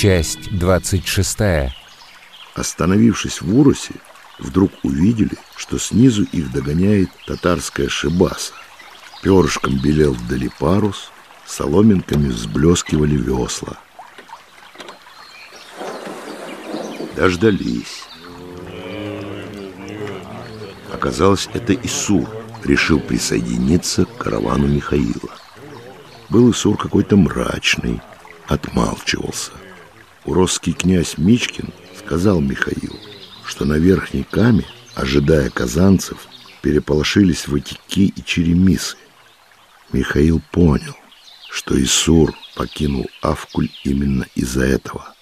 Часть 26. Остановившись в Уросе, вдруг увидели, что снизу их догоняет татарская шибаса. Перышком белел вдали парус, соломинками взблескивали весла. Дождались. Оказалось, это Исур решил присоединиться к каравану Михаила. Был Исур какой-то мрачный, отмалчивался. Уросский князь Мичкин сказал Михаилу, что на верхней каме, ожидая казанцев, переполошились ватики и черемисы. Михаил понял, что Исур покинул Авкуль именно из-за этого.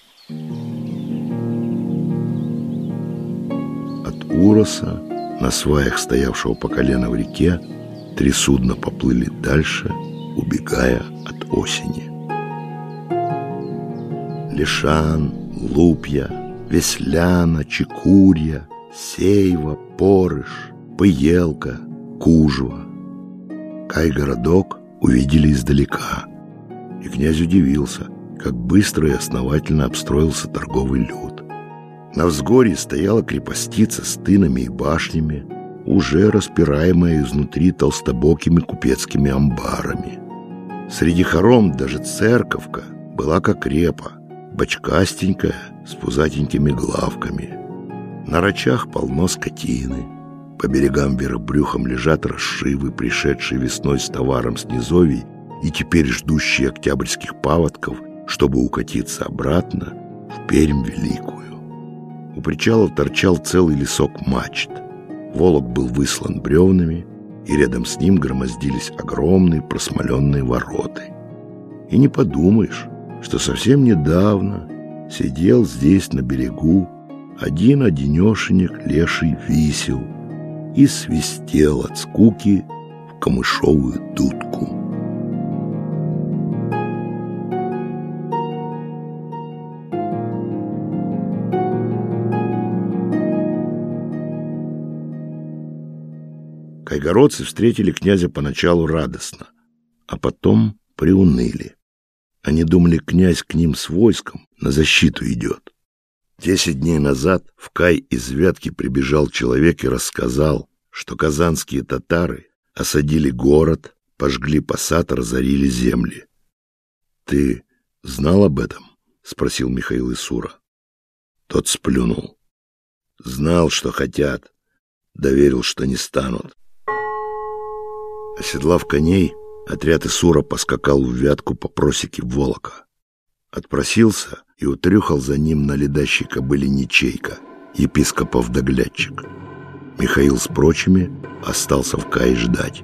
От Уроса, на сваях стоявшего по колено в реке, три судна поплыли дальше, убегая от осени. Лишан, Лупья, Весляна, Чекурья, Сейва, Порыш, Пыелка, Кужва. Кай-городок увидели издалека, и князь удивился, как быстро и основательно обстроился торговый люд. На взгорье стояла крепостица с тынами и башнями, уже распираемая изнутри толстобокими купецкими амбарами. Среди хором даже церковка была как репа, бочкастенькая, с пузатенькими главками. На рачах полно скотины. По берегам вверх брюхом лежат расшивы, пришедшие весной с товаром с низовий и теперь ждущие октябрьских паводков, чтобы укатиться обратно в Пермь Великую. У причала торчал целый лесок мачт. Волок был выслан бревнами, и рядом с ним громоздились огромные просмоленные вороты. И не подумаешь, что совсем недавно сидел здесь на берегу один-одинешенек леший висел и свистел от скуки в камышовую дудку. Кайгородцы встретили князя поначалу радостно, а потом приуныли. Они думали, князь к ним с войском на защиту идет. Десять дней назад в Кай из Вятки прибежал человек и рассказал, что казанские татары осадили город, пожгли посад, разорили земли. — Ты знал об этом? — спросил Михаил Исура. Тот сплюнул. Знал, что хотят, доверил, что не станут. Оседлав коней, Отряд Исура поскакал в вятку по просеке Волока. Отпросился и утрюхал за ним на ледащей кобыле Ничейка, епископов доглядчик. Михаил с прочими остался в Кае ждать.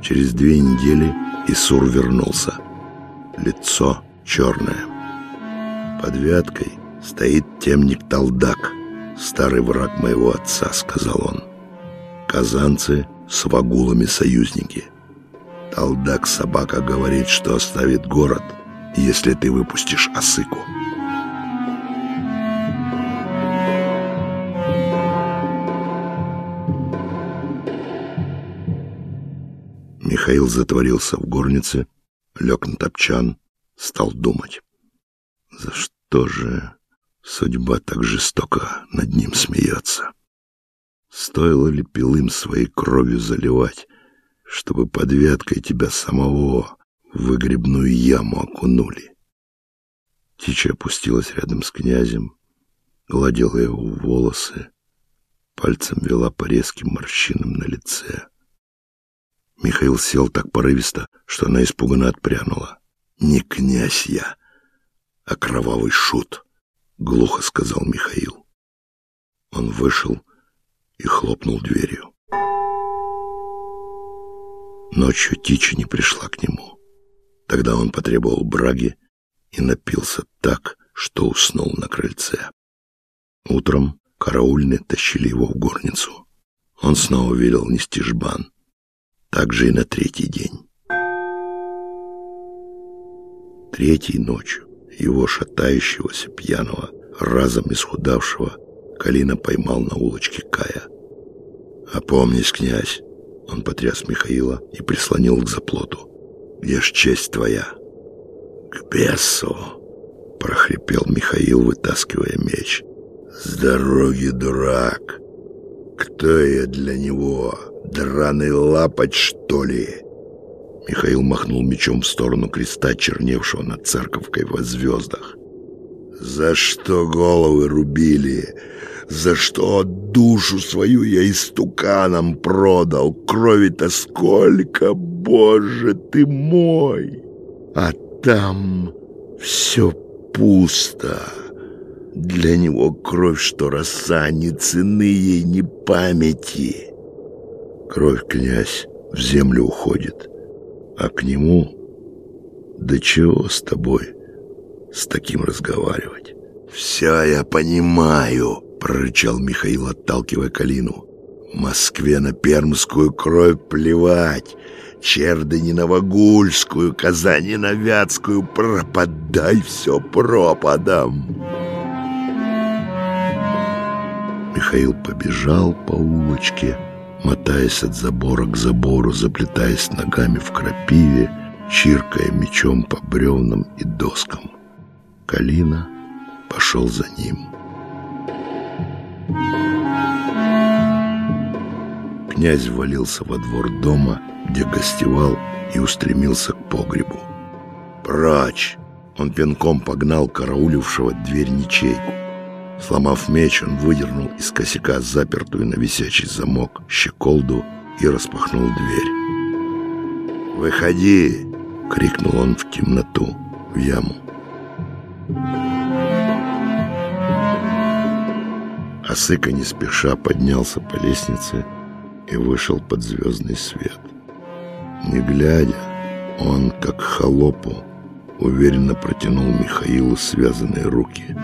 Через две недели Исур вернулся лицо черное. Под вяткой стоит темник Талдак, старый враг моего отца, сказал он. Казанцы с вагулами союзники. Талдак собака говорит, что оставит город, если ты выпустишь осыку. Михаил затворился в горнице, лег на топчан, стал думать. За что же судьба так жестоко над ним смеется? Стоило ли пилым своей кровью заливать, чтобы под веткой тебя самого в выгребную яму окунули? Тича опустилась рядом с князем, гладила его волосы, пальцем вела по резким морщинам на лице. Михаил сел так порывисто, что она испуганно отпрянула. «Не князь я, а кровавый шут», — глухо сказал Михаил. Он вышел и хлопнул дверью. Ночью Тича не пришла к нему. Тогда он потребовал браги и напился так, что уснул на крыльце. Утром караульные тащили его в горницу. Он снова велел нести жбан так же и на третий день. Третьей ночью его шатающегося пьяного разом исхудавшего, Калина поймал на улочке Кая. «Опомнись, князь!» Он потряс Михаила и прислонил к заплоту. «Где ж честь твоя?» «К бесу!» — прохрипел Михаил, вытаскивая меч. «С дороги, дурак! Кто я для него? Драный лапоть, что ли?» Михаил махнул мечом в сторону креста, черневшего над церковкой во звездах. «За что головы рубили? За что душу свою я истуканом продал? Крови-то сколько, Боже ты мой! А там все пусто. Для него кровь, что роса, ни цены ей, ни памяти. Кровь, князь, в землю уходит, а к нему... Да чего с тобой с таким разговаривать? Все я понимаю, прорычал Михаил, отталкивая Калину. Москве на пермскую кровь плевать. Черды не на Вагульскую, Казани на Вятскую, пропадай все пропадом. Михаил побежал по улочке, мотаясь от забора к забору, заплетаясь ногами в крапиве, чиркая мечом по бревнам и доскам. Калина пошел за ним. Князь ввалился во двор дома, где гостевал, и устремился к погребу. «Прочь!» Он пинком погнал караулившего дверь ничейку. Сломав меч, он выдернул из косяка запертую на висячий замок щеколду и распахнул дверь. «Выходи!» — крикнул он в темноту, в яму. Осыка не спеша поднялся по лестнице и вышел под звездный свет. Не глядя, он, как холопу, уверенно протянул Михаилу связанные руки.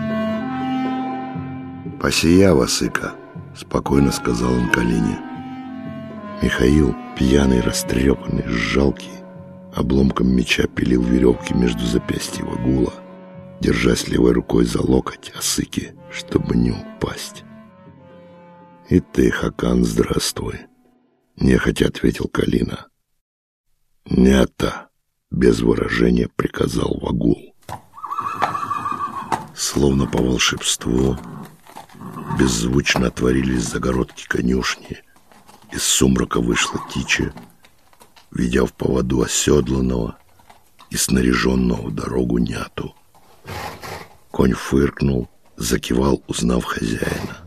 «Посия, Васыка!» — спокойно сказал он Калине. Михаил, пьяный, растрепанный, жалкий, обломком меча пилил веревки между запястьев Агула, держась левой рукой за локоть Осыки, чтобы не упасть. «И ты, Хакан, здравствуй!» — нехотя ответил Калина. «Нята!» — без выражения приказал Вагул. Словно по волшебству беззвучно отворились загородки конюшни. Из сумрака вышла Тича, ведя в поводу оседланного и снаряженного дорогу няту. Конь фыркнул, закивал, узнав хозяина.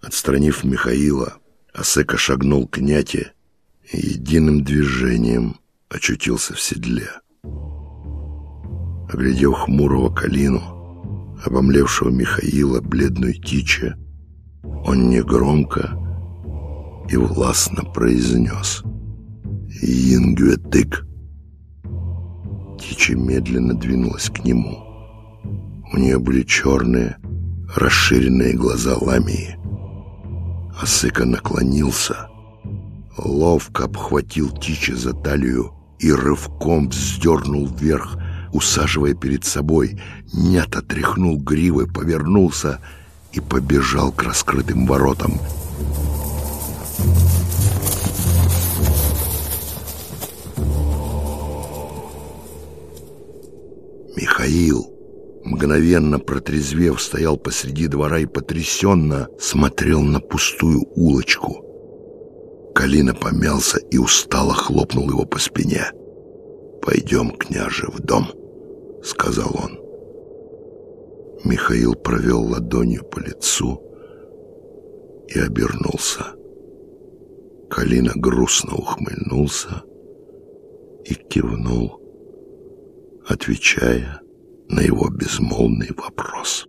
Отстранив Михаила, Осека шагнул к няте и единым движением очутился в седле. Оглядев хмурого Калину, обомлевшего Михаила, бледную тича, он негромко и властно произнес «Ингюэтык». Тича медленно двинулась к нему. У нее были черные, расширенные глаза ламии. Асыка наклонился, ловко обхватил Тича за талию и рывком вздернул вверх, усаживая перед собой. Нят отряхнул гривой, повернулся и побежал к раскрытым воротам. Михаил мгновенно протрезвев, стоял посреди двора и потрясенно смотрел на пустую улочку. Калина помялся и устало хлопнул его по спине. «Пойдем, княже, в дом», — сказал он. Михаил провел ладонью по лицу и обернулся. Калина грустно ухмыльнулся и кивнул, отвечая на его безмолвный вопрос.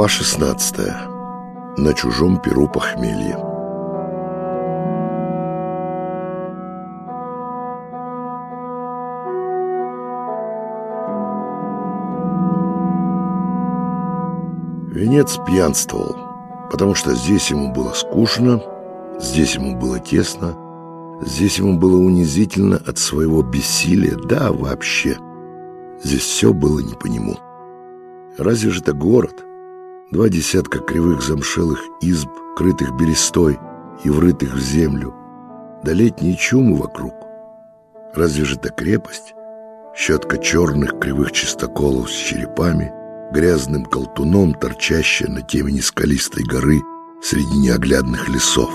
Глава 16. На чужом перу похмелье. Венец пьянствовал, потому что здесь ему было скучно, здесь ему было тесно, здесь ему было унизительно от своего бессилия, да вообще. Здесь все было не по нему. Разве же это город? Два десятка кривых замшелых изб, крытых берестой и врытых в землю. Да летние чумы вокруг. Разве же это крепость? Щетка черных кривых чистоколов с черепами, грязным колтуном, торчащая на темени скалистой горы среди неоглядных лесов.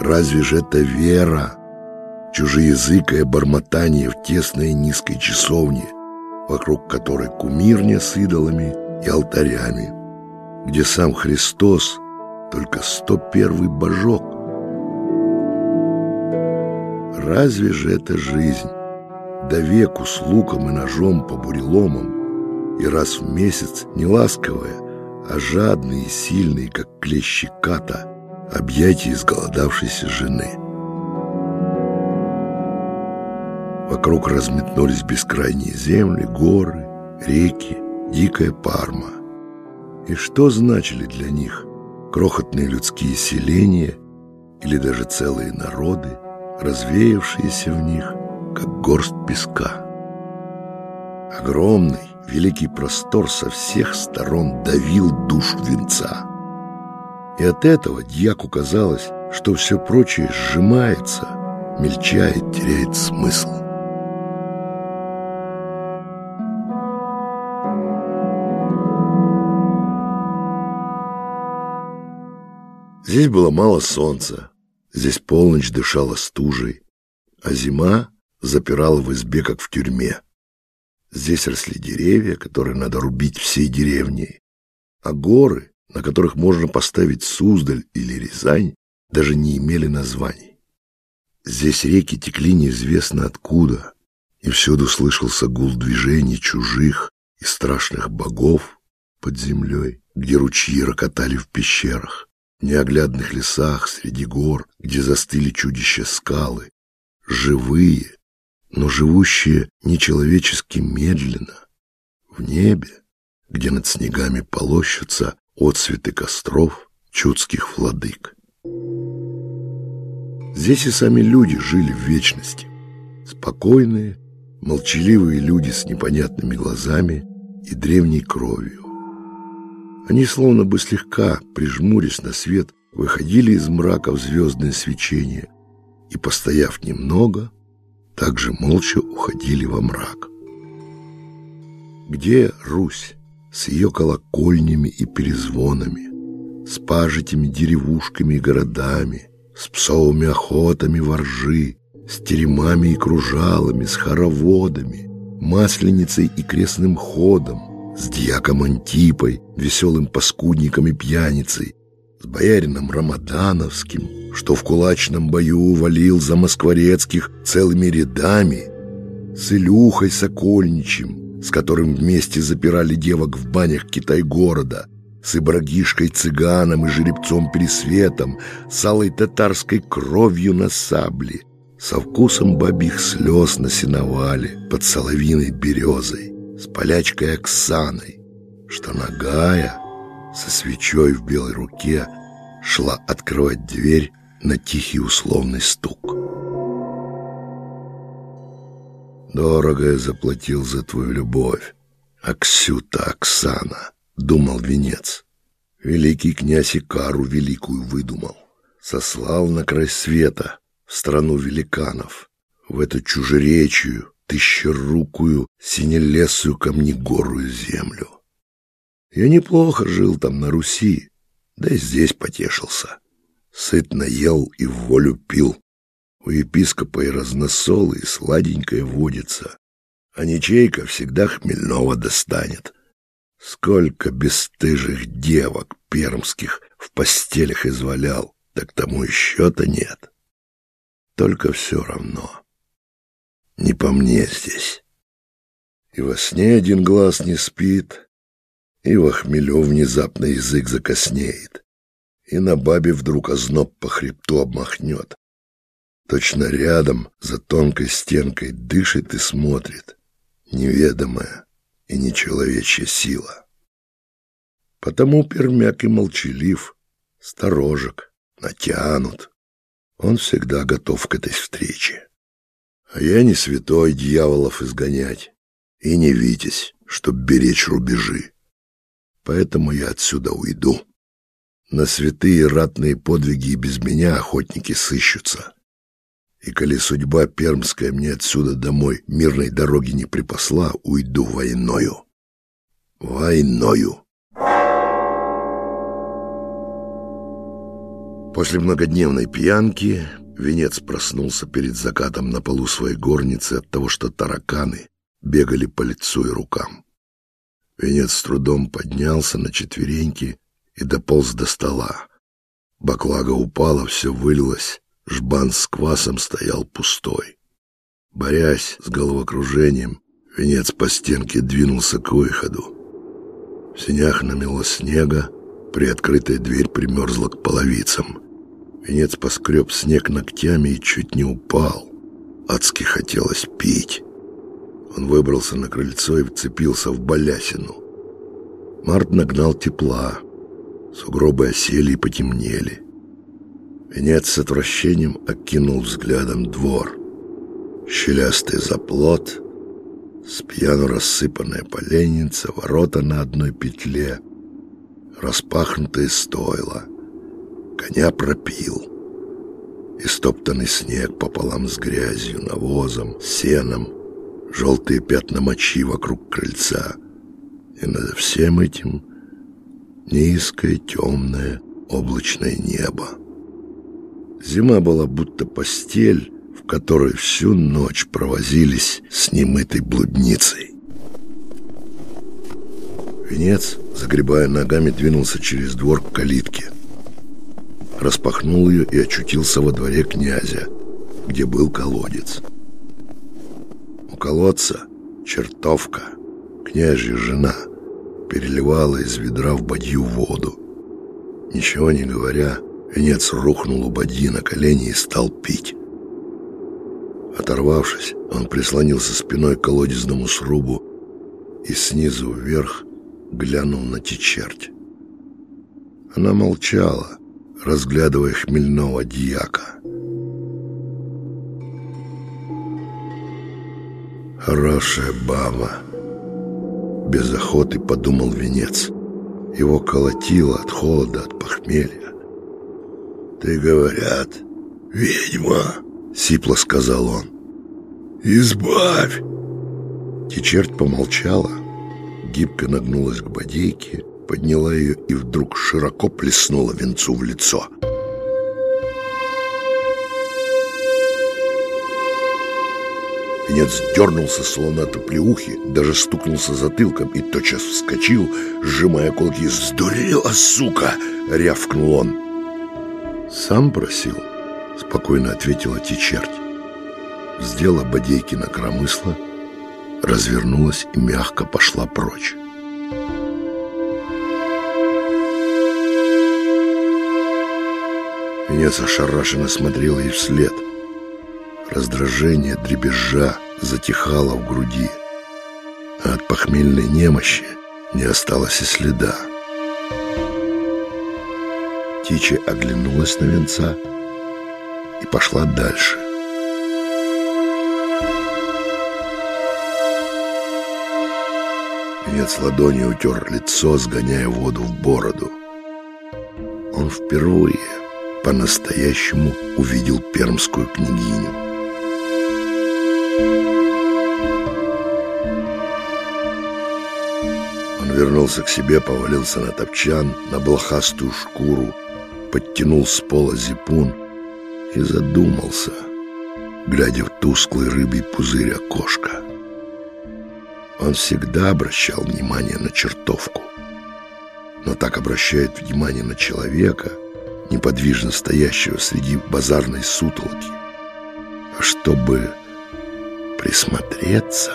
Разве же это вера? Чужеязыкое бормотание в тесной низкой часовне, вокруг которой кумирня с идолами — и алтарями, где сам Христос только 101 божок. Разве же это жизнь? До веку с луком и ножом по буреломам, и раз в месяц не ласковая, а жадные и сильные, как клещи ката, объятия изголодавшейся жены. Вокруг разметнулись бескрайние земли, горы, реки, дикая Парма. И что значили для них крохотные людские селения или даже целые народы, развеявшиеся в них, как горсть песка? Огромный, великий простор со всех сторон давил душу венца. И от этого дьяку казалось, что все прочее сжимается, мельчает, теряет смысл. Здесь было мало солнца, здесь полночь дышала стужей, а зима запирала в избе, как в тюрьме. Здесь росли деревья, которые надо рубить всей деревней, а горы, на которых можно поставить Суздаль или Рязань, даже не имели названий. Здесь реки текли неизвестно откуда, и всюду слышался гул движений чужих и страшных богов под землей, где ручьи рокотали в пещерах неоглядных лесах, среди гор, где застыли чудища скалы, живые, но живущие нечеловечески медленно, в небе, где над снегами полощутся отцветы костров чудских владык. Здесь и сами люди жили в вечности, спокойные, молчаливые люди с непонятными глазами и древней кровью. Они словно бы слегка, прижмурясь на свет, выходили из мрака в звездное свечение и, постояв немного, также молча уходили во мрак. Где Русь с ее колокольнями и перезвонами, с пажитями, деревушками и городами, с псовыми охотами воржи, с теремами и кружалами, с хороводами, масленицей и крестным ходом, с дьяком Антипой, веселым паскудником и пьяницей, с боярином Рамадановским, что в кулачном бою валил за москворецких целыми рядами, с Илюхой Сокольничем, с которым вместе запирали девок в банях Китай-города, с Ибрагишкой-цыганом и жеребцом-пересветом, с алой татарской кровью на сабле, со вкусом бабьих слез на сеновале под соловиной березой с полячкой Оксаной, что нагая, со свечой в белой руке, шла открывать дверь на тихий условный стук. Дорого я заплатил за твою любовь, Аксюта Оксана, думал венец. Великий князь Икару великую выдумал, сослал на край света, в страну великанов, в эту чужеречию, тысячерукую, синелесую камнегорую землю. Я неплохо жил там на Руси, да и здесь потешился. Сытно ел и в волю пил. У епископа и разносол, и сладенькое водится, а ничейка всегда хмельного достанет. Сколько бесстыжих девок пермских в постелях извалял, так тому и счета нет. Только все равно. Не по мне здесь. И во сне один глаз не спит, и в охмелю внезапно язык закоснеет, и на бабе вдруг озноб по хребту обмахнет. Точно рядом, за тонкой стенкой, дышит и смотрит неведомая и нечеловечья сила. Потому пермяк и молчалив, сторожек, натянут. Он всегда готов к этой встрече. А я не святой дьяволов изгонять, и не витязь, чтоб беречь рубежи. Поэтому я отсюда уйду. На святые ратные подвиги и без меня охотники сыщутся. И коли судьба пермская мне отсюда домой мирной дороги не припасла, уйду войною. Войною. После многодневной пьянки Венец проснулся перед закатом на полу своей горницы от того, что тараканы бегали по лицу и рукам. Венец с трудом поднялся на четвереньки и дополз до стола. Баклага упала, все вылилось, жбан с квасом стоял пустой. Борясь с головокружением, Венец по стенке двинулся к выходу. В синях намело снега, приоткрытая дверь примерзла к половицам. Венец поскреб снег ногтями и чуть не упал. Адски хотелось пить. Он выбрался на крыльцо и вцепился в балясину. Март нагнал тепла. Сугробы осели и потемнели. Венец с отвращением окинул взглядом двор. Щелястый заплот, с пьяну рассыпанная поленница, ворота на одной петле, распахнутые стойла — Коня пропил. Истоптанный снег пополам с грязью, навозом, сеном, желтые пятна мочи вокруг крыльца. И над всем этим низкое, темное, облачное небо. Зима была будто постель, в которой всю ночь провозились с немытой блудницей. Венец, загребая ногами, двинулся через двор к калитке распахнул ее и очутился во дворе князя, где был колодец. У колодца чертовка, княжья жена, переливала из ведра в бадью воду. Ничего не говоря, венец рухнул у бадьи на колени и стал пить. Оторвавшись, он прислонился спиной к колодезному срубу и снизу вверх глянул на течерть. Она молчала, разглядывая хмельного дьяка. Хорошая баба. Без охоты подумал венец. Его колотило от холода, от похмелья. «Ты, говорят, ведьма!» — сипло сказал он. «Избавь!» Течерть помолчала, гибко нагнулась к бодейке подняла ее и вдруг широко плеснула венцу в лицо. Венец дернулся, словно от оплеухи, даже стукнулся затылком и тотчас вскочил, сжимая кулаки. «Сдурела, сука!» — рявкнул он. «Сам просил», — спокойно ответила Тичерть. Сделала бодейки на коромысло, развернулась и мягко пошла прочь. Венец ошарашенно смотрел ей вслед. Раздражение, дребезжа затихало в груди, а от похмельной немощи не осталось и следа. Тича оглянулась на венца и пошла дальше. Венец ладонью утер лицо, сгоняя воду в бороду. Он впервые по-настоящему увидел пермскую княгиню. Он вернулся к себе, повалился на топчан, на блохастую шкуру, подтянул с пола зипун и задумался, глядя в тусклый рыбий пузырь окошка. Он всегда обращал внимание на чертовку, но так обращает внимание на человека — неподвижно стоящего среди базарной сутолоки, а чтобы присмотреться.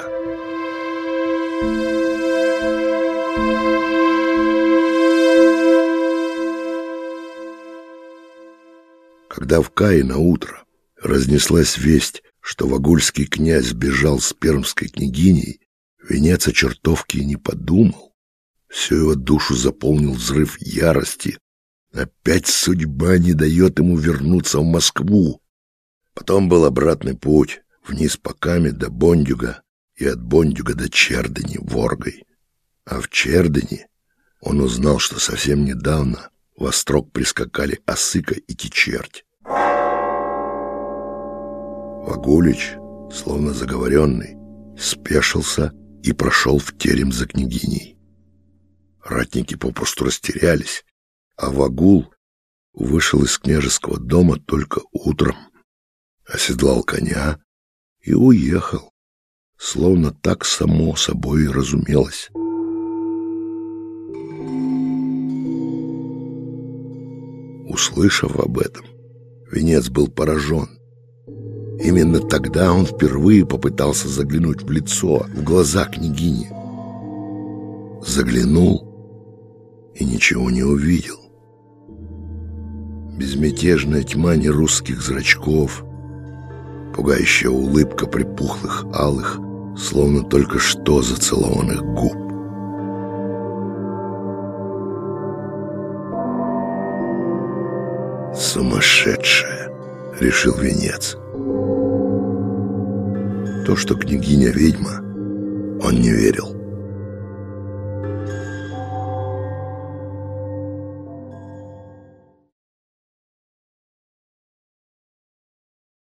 Когда в Кае на утро разнеслась весть, что вагульский князь сбежал с пермской княгиней, венец о чертовке и не подумал. Всю его душу заполнил взрыв ярости Опять судьба не дает ему вернуться в Москву. Потом был обратный путь, вниз по Каме до Бондюга и от Бондюга до Чердани, Воргой. А в Чердани он узнал, что совсем недавно во строк прискакали Осыка и Кичерть. Вагулич, словно заговоренный, спешился и прошел в терем за княгиней. Ратники попросту растерялись, а Вагул вышел из княжеского дома только утром, оседлал коня и уехал, словно так само собой разумелось. Услышав об этом, Венец был поражен. Именно тогда он впервые попытался заглянуть в лицо, в глаза княгини. Заглянул и ничего не увидел. Безмятежная тьма нерусских зрачков, пугающая улыбка припухлых алых, словно только что зацелованных губ. «Сумасшедшая!» — решил Венец. То, что княгиня ведьма, он не верил.